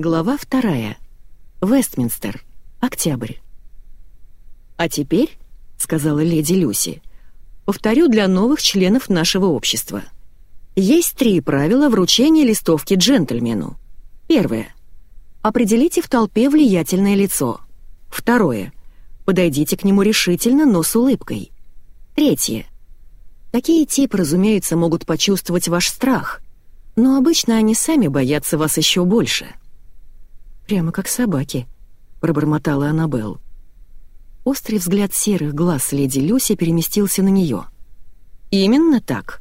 Глава вторая. Вестминстер. Октябрь. «А теперь», — сказала леди Люси, — «повторю для новых членов нашего общества. Есть три правила вручения листовки джентльмену. Первое. Определите в толпе влиятельное лицо. Второе. Подойдите к нему решительно, но с улыбкой. Третье. Такие типы, разумеется, могут почувствовать ваш страх, но обычно они сами боятся вас еще больше». «Прямо как собаки», — пробормотала Аннабелл. Острый взгляд серых глаз леди Люси переместился на нее. «Именно так».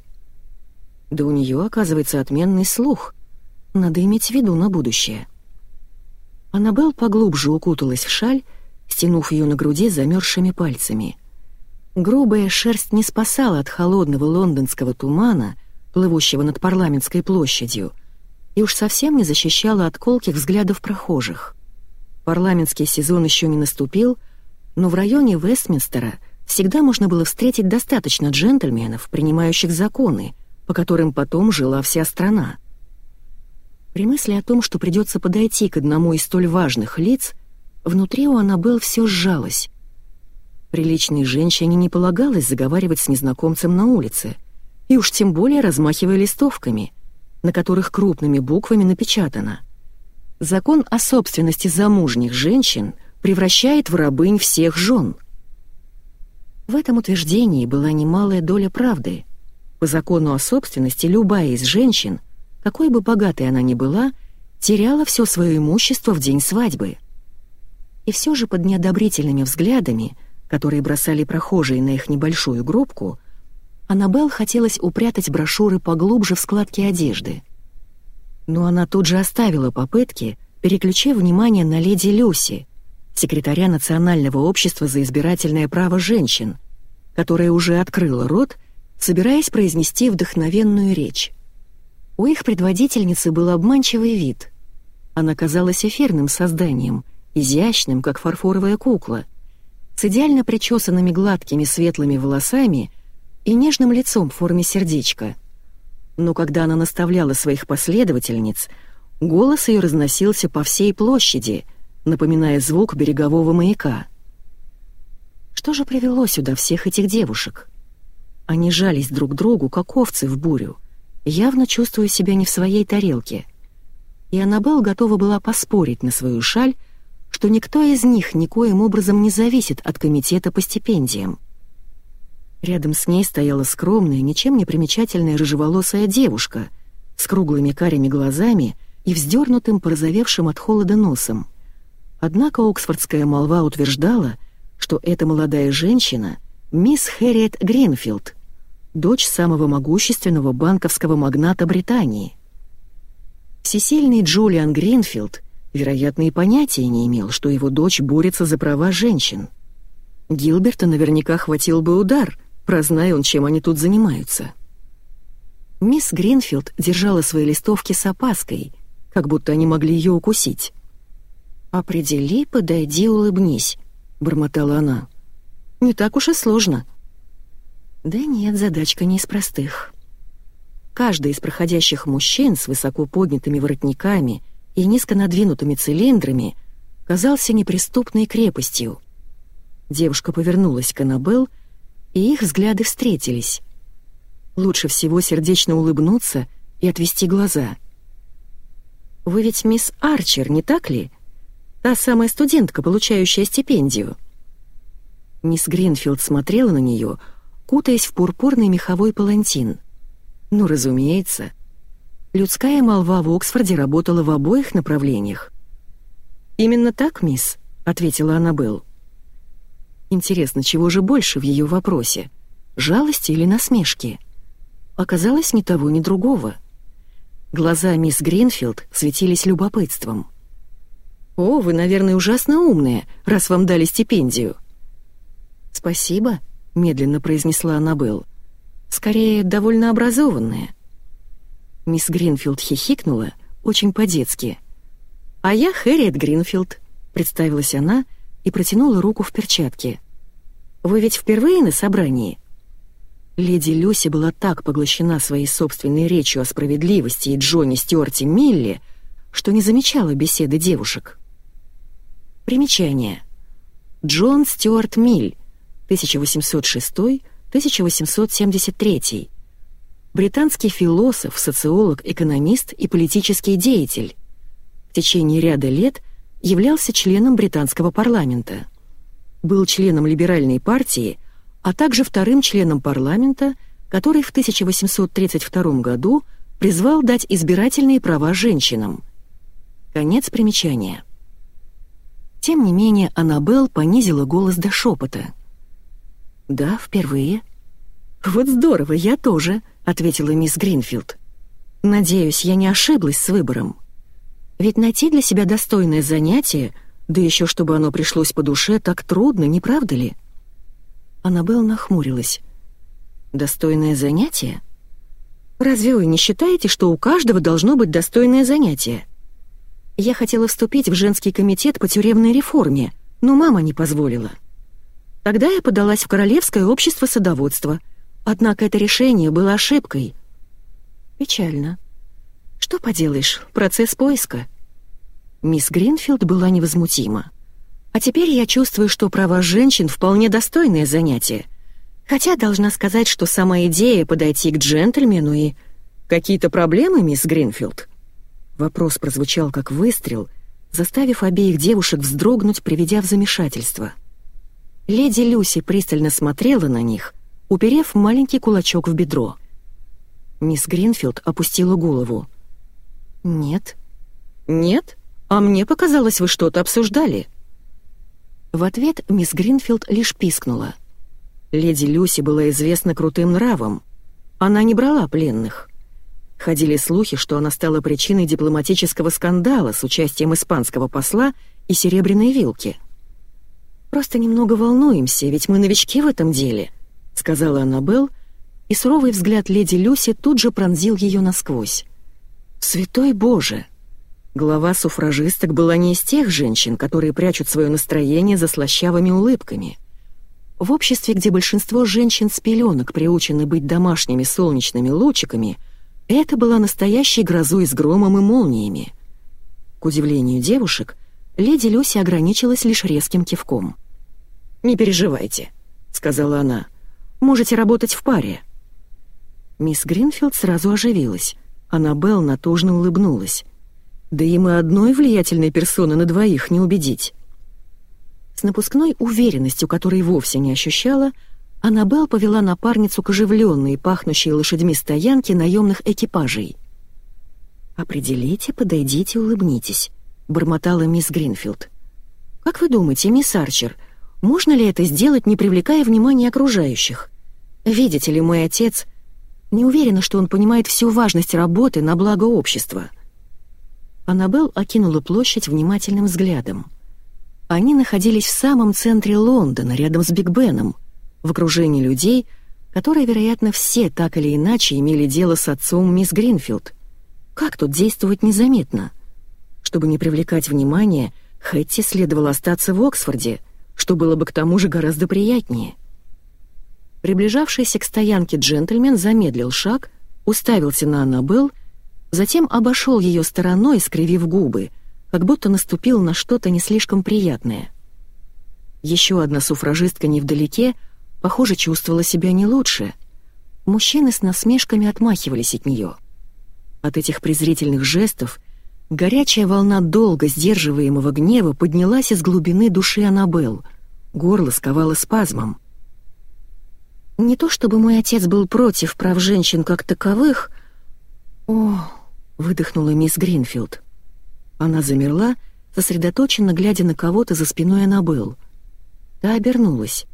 «Да у нее, оказывается, отменный слух. Надо иметь в виду на будущее». Аннабелл поглубже укуталась в шаль, стянув ее на груди замерзшими пальцами. Грубая шерсть не спасала от холодного лондонского тумана, плывущего над парламентской площадью — и уж совсем не защищала от колких взглядов прохожих. Парламентский сезон еще не наступил, но в районе Вестминстера всегда можно было встретить достаточно джентльменов, принимающих законы, по которым потом жила вся страна. При мысли о том, что придется подойти к одному из столь важных лиц, внутри у Аннабелл все сжалось. Приличной женщине не полагалось заговаривать с незнакомцем на улице, и уж тем более размахивая листовками — на которых крупными буквами напечатано «Закон о собственности замужних женщин превращает в рабынь всех жен». В этом утверждении была немалая доля правды. По закону о собственности любая из женщин, какой бы богатой она ни была, теряла все свое имущество в день свадьбы. И все же под неодобрительными взглядами, которые бросали прохожие на их небольшую группку, Аннабелл хотелось упрятать брошюры поглубже в складки одежды. Но она тут же оставила попытки, переключив внимание на леди Люси, секретаря Национального общества за избирательное право женщин, которая уже открыла рот, собираясь произнести вдохновенную речь. У их предводительницы был обманчивый вид. Она казалась эфирным созданием, изящным, как фарфоровая кукла, с идеально причесанными гладкими светлыми волосами и нежным лицом в форме сердечка. Но когда она наставляла своих последовательниц, голос ее разносился по всей площади, напоминая звук берегового маяка. Что же привело сюда всех этих девушек? Они жались друг к другу, как овцы в бурю, явно чувствуя себя не в своей тарелке. И Аннабелл готова была поспорить на свою шаль, что никто из них никоим образом не зависит от комитета по стипендиям. Рядом с ней стояла скромная, ничем не примечательная рыжеволосая девушка с круглыми карими глазами и вздернутым, порозовевшим от холода носом. Однако оксфордская молва утверждала, что эта молодая женщина — мисс Хэрриет Гринфилд, дочь самого могущественного банковского магната Британии. Всесильный Джулиан Гринфилд, вероятно, и понятия не имел, что его дочь борется за права женщин. Гилберта наверняка хватил бы удар — Прознай он, чем они тут занимаются. Мисс Гринфилд держала свои листовки с опаской, как будто они могли ее укусить. «Определи, подойди, улыбнись», — бормотала она. «Не так уж и сложно». Да нет, задачка не из простых. Каждый из проходящих мужчин с высоко поднятыми воротниками и низко надвинутыми цилиндрами казался неприступной крепостью. Девушка повернулась к Аннабелл и их взгляды встретились. Лучше всего сердечно улыбнуться и отвести глаза. «Вы ведь мисс Арчер, не так ли? Та самая студентка, получающая стипендию». Мисс Гринфилд смотрела на нее, кутаясь в пурпурный меховой палантин. Ну, разумеется. Людская молва в Оксфорде работала в обоих направлениях. «Именно так, мисс», — ответила Аннабелл. Интересно, чего же больше в ее вопросе? Жалости или насмешки? Оказалось, ни того, ни другого. Глаза мисс Гринфилд светились любопытством. «О, вы, наверное, ужасно умная, раз вам дали стипендию». «Спасибо», — медленно произнесла Аннабелл. «Скорее, довольно образованная». Мисс Гринфилд хихикнула, очень по-детски. «А я Хэрриет Гринфилд», — представилась она, — и протянула руку в перчатке. «Вы ведь впервые на собрании?» Леди Люси была так поглощена своей собственной речью о справедливости и Джонни Стюарте Милли, что не замечала беседы девушек. Примечание. Джон Стюарт Миль, 1806-1873. Британский философ, социолог, экономист и политический деятель. В течение ряда лет являлся членом британского парламента. Был членом либеральной партии, а также вторым членом парламента, который в 1832 году призвал дать избирательные права женщинам. Конец примечания. Тем не менее, Аннабелл понизила голос до шепота. «Да, впервые». «Вот здорово, я тоже», — ответила мисс Гринфилд. «Надеюсь, я не ошиблась с выбором. Ведь найти для себя достойное занятие, да еще чтобы оно пришлось по душе, так трудно, не правда ли?» Аннабелл нахмурилась. «Достойное занятие? Разве вы не считаете, что у каждого должно быть достойное занятие?» Я хотела вступить в женский комитет по тюремной реформе, но мама не позволила. Тогда я подалась в Королевское общество садоводства, однако это решение было ошибкой. Печально. Что поделаешь, процесс поиска. Мисс Гринфилд была невозмутима. А теперь я чувствую, что права женщин вполне достойное занятие. Хотя должна сказать, что сама идея подойти к джентльмену и... Какие-то проблемы, мисс Гринфилд? Вопрос прозвучал как выстрел, заставив обеих девушек вздрогнуть, приведя в замешательство. Леди Люси пристально смотрела на них, уперев маленький кулачок в бедро. Мисс Гринфилд опустила голову. «Нет». «Нет? А мне показалось, вы что-то обсуждали». В ответ мисс Гринфилд лишь пискнула. Леди Люси была известна крутым нравом. Она не брала пленных. Ходили слухи, что она стала причиной дипломатического скандала с участием испанского посла и серебряной вилки. «Просто немного волнуемся, ведь мы новички в этом деле», — сказала Аннабелл, и суровый взгляд леди Люси тут же пронзил ее насквозь. «Святой Боже!» Глава суфражисток была не из тех женщин, которые прячут свое настроение за слащавыми улыбками. В обществе, где большинство женщин с пеленок приучены быть домашними солнечными лучиками, это была настоящей грозой с громом и молниями. К удивлению девушек, леди Люси ограничилась лишь резким кивком. «Не переживайте», — сказала она. «Можете работать в паре». Мисс Гринфилд сразу оживилась. Аннабелл натужно улыбнулась. «Да им и одной влиятельной персоны на двоих не убедить». С напускной уверенностью, которой вовсе не ощущала, Аннабелл повела напарницу к оживленной, пахнущей лошадьми стоянке наемных экипажей. «Определите, подойдите, улыбнитесь», — бормотала мисс Гринфилд. «Как вы думаете, мисс Арчер, можно ли это сделать, не привлекая внимания окружающих? Видите ли, мой отец... Не уверена, что он понимает всю важность работы на благо общества». Аннабелл окинула площадь внимательным взглядом. Они находились в самом центре Лондона, рядом с Биг Беном — в окружении людей, которые, вероятно, все так или иначе имели дело с отцом мисс Гринфилд. Как тут действовать незаметно? Чтобы не привлекать внимания, Хэтти следовало остаться в Оксфорде, что было бы к тому же гораздо приятнее. Приближавшийся к стоянке джентльмен замедлил шаг, уставился на Аннабелл, затем обошел ее стороной, скривив губы, как будто наступил на что-то не слишком приятное. Еще одна суфражистка невдалеке — похоже, чувствовала себя не лучше. Мужчины с насмешками отмахивались от нее. От этих презрительных жестов горячая волна долго сдерживаемого гнева поднялась из глубины души Аннабелл. Горло сковало спазмом. Не то чтобы мой отец был против прав женщин как таковых... О, выдохнула мисс Гринфилд. Она замерла, сосредоточенно глядя на кого-то за спиной Аннабелл. Та обернулась.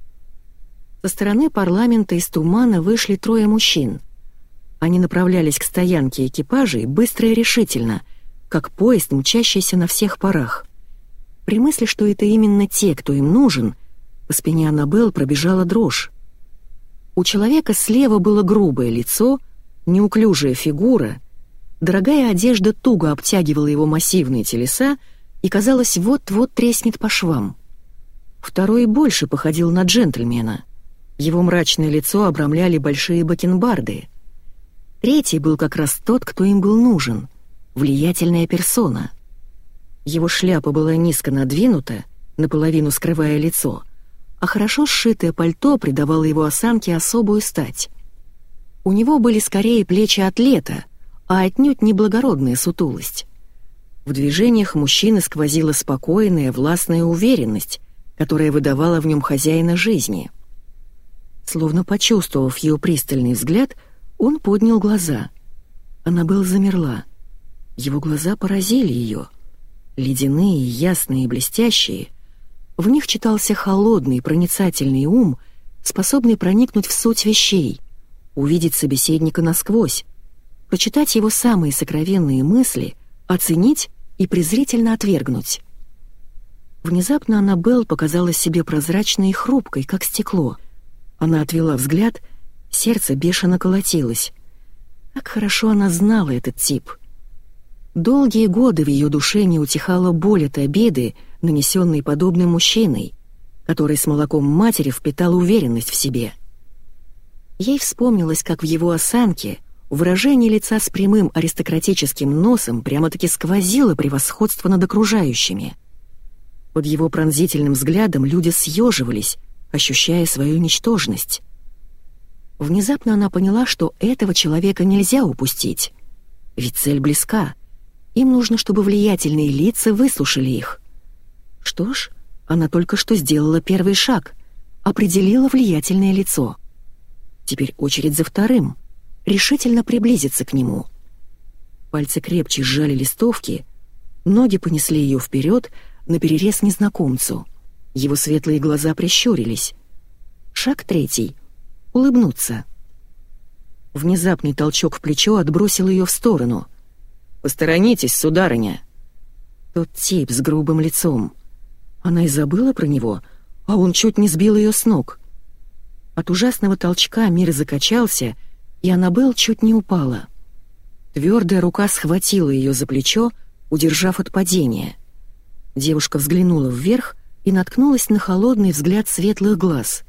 Со стороны парламента из тумана вышли трое мужчин. Они направлялись к стоянке экипажей быстро и решительно, как поезд, мчащийся на всех парах. При мысли, что это именно те, кто им нужен, по спине Аннабелл пробежала дрожь. У человека слева было грубое лицо, неуклюжая фигура, дорогая одежда туго обтягивала его массивные телеса и, казалось, вот-вот треснет по швам. Второй больше походил на джентльмена — его мрачное лицо обрамляли большие бакенбарды. Третий был как раз тот, кто им был нужен. влиятельная персона. Его шляпа была низко надвинута, наполовину скрывая лицо, а хорошо сшитое пальто придавало его осанке особую стать. У него были скорее плечи атлета, а отнюдь не благородная сутулость. В движениях мужчины сквозила спокойная, властная уверенность, которая выдавала в нем хозяина жизни. Словно почувствовав ее пристальный взгляд, он поднял глаза. Аннабелл замерла. Его глаза поразили ее. Ледяные, ясные и блестящие. В них читался холодный, проницательный ум, способный проникнуть в суть вещей, увидеть собеседника насквозь, прочитать его самые сокровенные мысли, оценить и презрительно отвергнуть. Внезапно Аннабелл показалась себе прозрачной и хрупкой, как стекло. Она отвела взгляд, сердце бешено колотилось. Как хорошо она знала этот тип. Долгие годы в ее душе не утихала боль от обиды, нанесенной подобным мужчиной, который с молоком матери впитал уверенность в себе. Ей вспомнилось, как в его осанке выражение лица с прямым аристократическим носом прямо-таки сквозило превосходство над окружающими. Под его пронзительным взглядом люди съеживались, ощущая свою ничтожность. Внезапно она поняла, что этого человека нельзя упустить. Ведь цель близка. Им нужно, чтобы влиятельные лица выслушали их. Что ж, она только что сделала первый шаг, определила влиятельное лицо. Теперь очередь за вторым — решительно приблизиться к нему. Пальцы крепче сжали листовки, ноги понесли ее вперед на перерез незнакомцу. Его светлые глаза прищурились. Шаг третий. Улыбнуться. Внезапный толчок в плечо отбросил ее в сторону. «Посторонитесь, сударыня!» Тот тип с грубым лицом. Она и забыла про него, а он чуть не сбил ее с ног. От ужасного толчка мир закачался — и Аннабелл чуть не упала. Твердая рука схватила ее за плечо, удержав от падения. Девушка взглянула вверх и наткнулась на холодный взгляд светлых глаз.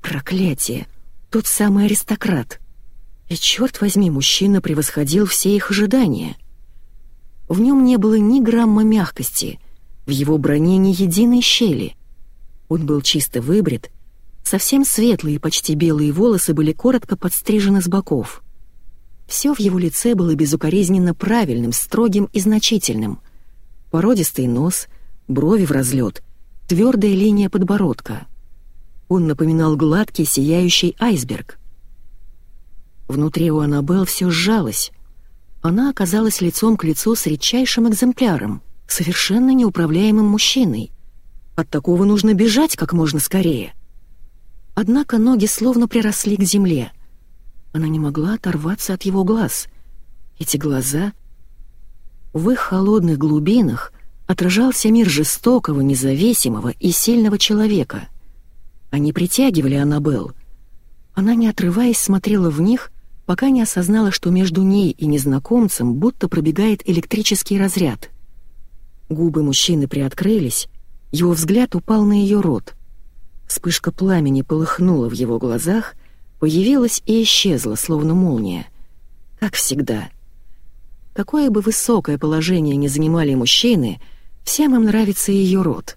Проклятие! Тот самый аристократ! И черт возьми, мужчина превосходил все их ожидания. В нем не было ни грамма мягкости, в его броне ни единой щели. Он был чисто выбрит, Совсем светлые, почти белые волосы были коротко подстрижены с боков. Все в его лице было безукоризненно правильным, строгим и значительным. Породистый нос, брови в разлет, твердая линия подбородка. Он напоминал гладкий, сияющий айсберг. Внутри у Аннабелл все сжалось. Она оказалась лицом к лицу с редчайшим экземпляром, совершенно неуправляемым мужчиной. От такого нужно бежать как можно скорее. Однако ноги словно приросли к земле. Она не могла оторваться от его глаз. Эти глаза... В их холодных глубинах отражался мир жестокого, независимого и сильного человека. Они притягивали Аннабелл. Она, не отрываясь, смотрела в них, пока не осознала, что между ней и незнакомцем будто пробегает электрический разряд. Губы мужчины приоткрылись, его взгляд упал на ее рот. Вспышка пламени полыхнула в его глазах, появилась и исчезла, словно молния. Как всегда. Какое бы высокое положение ни занимали мужчины, всем им нравится ее род.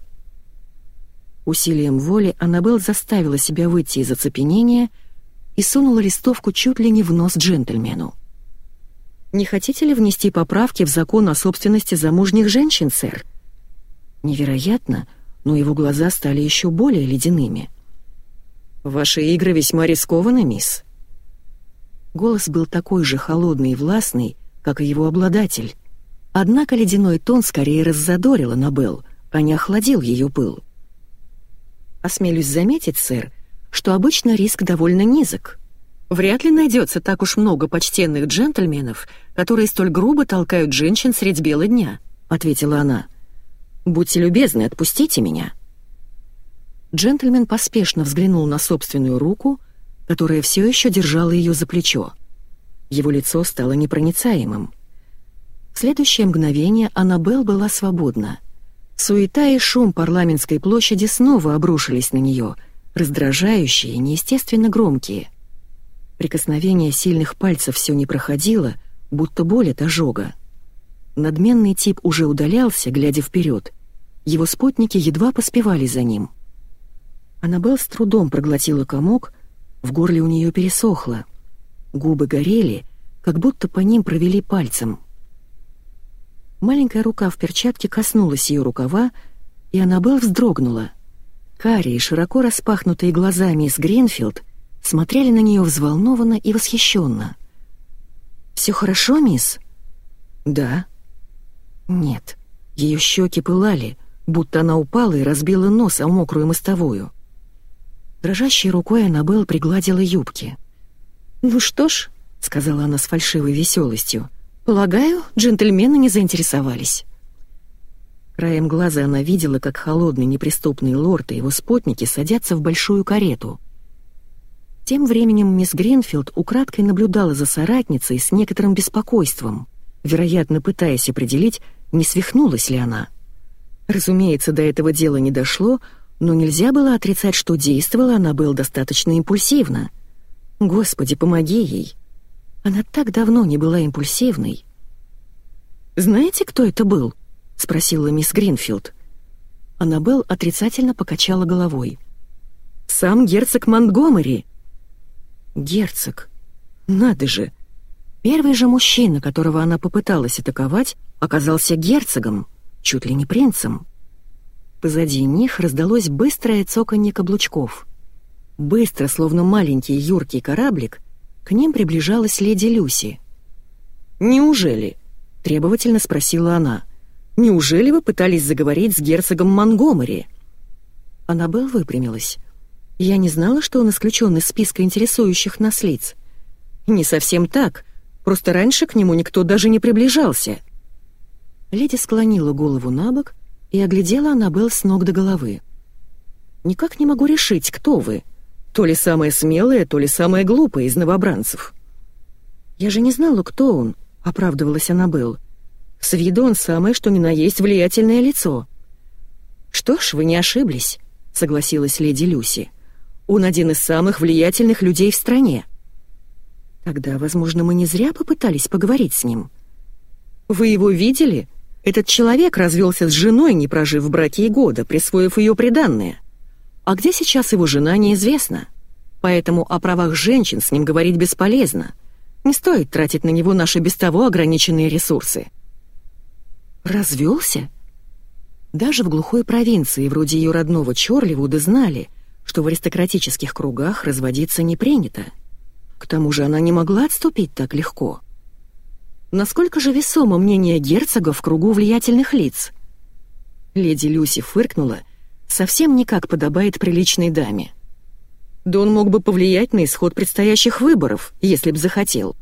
Усилием воли Аннабелл заставила себя выйти из оцепенения и сунула листовку чуть ли не в нос джентльмену. «Не хотите ли внести поправки в закон о собственности замужних женщин, сэр?» Невероятно, но его глаза стали еще более ледяными. «Ваши игры весьма рискованы, мисс». Голос был такой же холодный и властный, как и его обладатель. Однако ледяной тон скорее раззадорил Аннабелл, а не охладил ее пыл. «Осмелюсь заметить, сэр, что обычно риск довольно низок. Вряд ли найдется так уж много почтенных джентльменов, которые столь грубо толкают женщин средь бела дня», — ответила она. Будьте любезны, отпустите меня». Джентльмен поспешно взглянул на собственную руку, которая все еще держала ее за плечо. Его лицо стало непроницаемым. В следующее мгновение Аннабелл была свободна. Суета и шум парламентской площади снова обрушились на нее, раздражающие, неестественно громкие. Прикосновение сильных пальцев все не проходило, будто боль от ожога. Надменный тип уже удалялся, глядя вперед. Его спутники едва поспевали за ним. Аннабелл с трудом проглотила комок, в горле у нее пересохло. Губы горели, как будто по ним провели пальцем. Маленькая рука в перчатке коснулась ее рукава, и Аннабелл вздрогнула. Карие, широко распахнутые глаза мисс Гринфилд смотрели на нее взволнованно и восхищенно. «Все хорошо, мисс?» «Да». «Нет». Ее щеки пылали, будто она упала и разбила нос о мокрую мостовую. Дрожащей рукой Аннабелл пригладила юбки. «Ну что ж», — сказала она с фальшивой веселостью, — «полагаю, джентльмены не заинтересовались». Краем глаза она видела, как холодный неприступный лорд и его спутники садятся в большую карету. Тем временем мисс Гринфилд украдкой наблюдала за соратницей с некоторым беспокойством, вероятно, пытаясь определить, не свихнулась ли она. Разумеется, до этого дела не дошло, но нельзя было отрицать, что действовала она была достаточно импульсивно. Господи, помоги ей. Она так давно не была импульсивной. «Знаете, кто это был?» — спросила мисс Гринфилд. Аннабелл отрицательно покачала головой. «Сам герцог Монтгомери». «Герцог? Надо же!» Первый же мужчина, которого она попыталась атаковать, оказался герцогом, чуть ли не принцем. Позади них раздалось быстрое цоканье каблучков. Быстро, словно маленький юркий кораблик, к ним приближалась леди Люси. «Неужели?» — требовательно спросила она. «Неужели вы пытались заговорить с герцогом Монгомери?» Аннабелл выпрямилась. «Я не знала, что он исключен из списка интересующих нас лиц». «Не совсем так. Просто раньше к нему никто даже не приближался». Леди склонила голову на бок и оглядела Аннабелл с ног до головы. «Никак не могу решить, кто вы. То ли самая смелая, то ли самая глупая из новобранцев». «Я же не знала, кто он», — оправдывалась Аннабелл. «С виду он самое, что ни на есть влиятельное лицо». «Что ж, вы не ошиблись», — согласилась леди Люси. «Он один из самых влиятельных людей в стране». «Тогда, возможно, мы не зря попытались поговорить с ним». «Вы его видели?» Этот человек развелся с женой, не прожив в браке и года, присвоив ее приданное. А где сейчас его жена, неизвестно. Поэтому о правах женщин с ним говорить бесполезно. Не стоит тратить на него наши без того ограниченные ресурсы. Развелся? Даже в глухой провинции, вроде ее родного Чорливуда, знали, что в аристократических кругах разводиться не принято. К тому же она не могла отступить так легко. Насколько же весомо мнение герцога в кругу влиятельных лиц? Леди Люси фыркнула, совсем не как подобает приличной даме. Да он мог бы повлиять на исход предстоящих выборов, если б захотел.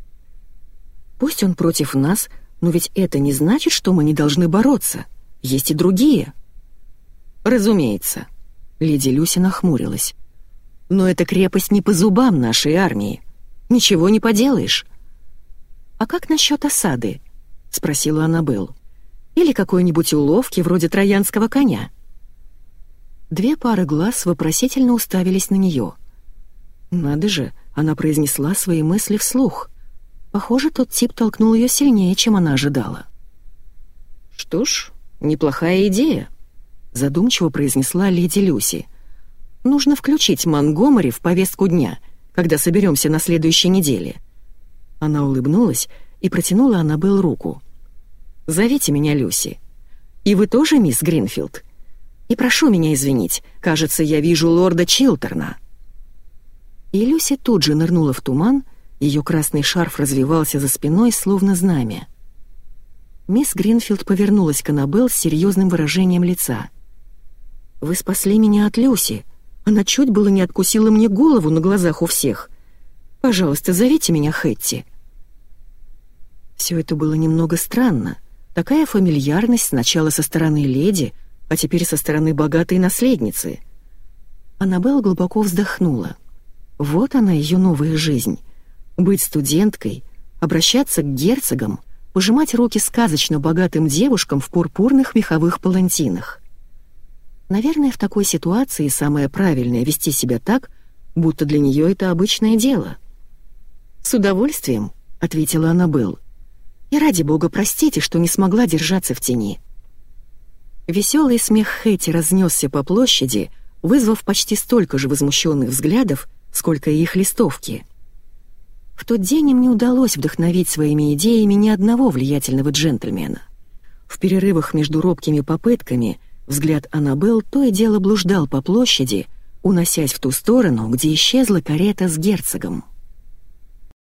Пусть он против нас, но ведь это не значит, что мы не должны бороться. Есть и другие. Разумеется. Леди Люси нахмурилась. Но эта крепость не по зубам нашей армии. Ничего не поделаешь. «А как насчет осады?» — спросила Аннабелл. «Или какой-нибудь уловки вроде троянского коня?» Две пары глаз вопросительно уставились на нее. «Надо же!» — она произнесла свои мысли вслух. Похоже, тот тип толкнул ее сильнее, чем она ожидала. «Что ж, неплохая идея», — задумчиво произнесла леди Люси. «Нужно включить Монгомери в повестку дня, когда соберемся на следующей неделе». Она улыбнулась и протянула Аннабелл руку. «Зовите меня Люси. И вы тоже, мисс Гринфилд? И прошу меня извинить, кажется, я вижу лорда Чилтерна». И Люси тут же нырнула в туман, ее красный шарф развивался за спиной, словно знамя. Мисс Гринфилд повернулась к Аннабелл с серьезным выражением лица. «Вы спасли меня от Люси. Она чуть было не откусила мне голову на глазах у всех. Пожалуйста, зовите меня Хэтти». Все это было немного странно. Такая фамильярность сначала со стороны леди, а теперь со стороны богатой наследницы. Аннабелл глубоко вздохнула. Вот она, ее новая жизнь. Быть студенткой, обращаться к герцогам, пожимать руки сказочно богатым девушкам в пурпурных меховых палантинах. Наверное, в такой ситуации самое правильное — вести себя так, будто для нее это обычное дело. «С удовольствием», — ответила Аннабелл. И ради бога простите, что не смогла держаться в тени». Веселый смех Хэти разнесся по площади, вызвав почти столько же возмущенных взглядов, сколько и их листовки. В тот день им не удалось вдохновить своими идеями ни одного влиятельного джентльмена. В перерывах между робкими попытками взгляд Аннабелл то и дело блуждал по площади, уносясь в ту сторону, где исчезла карета с герцогом.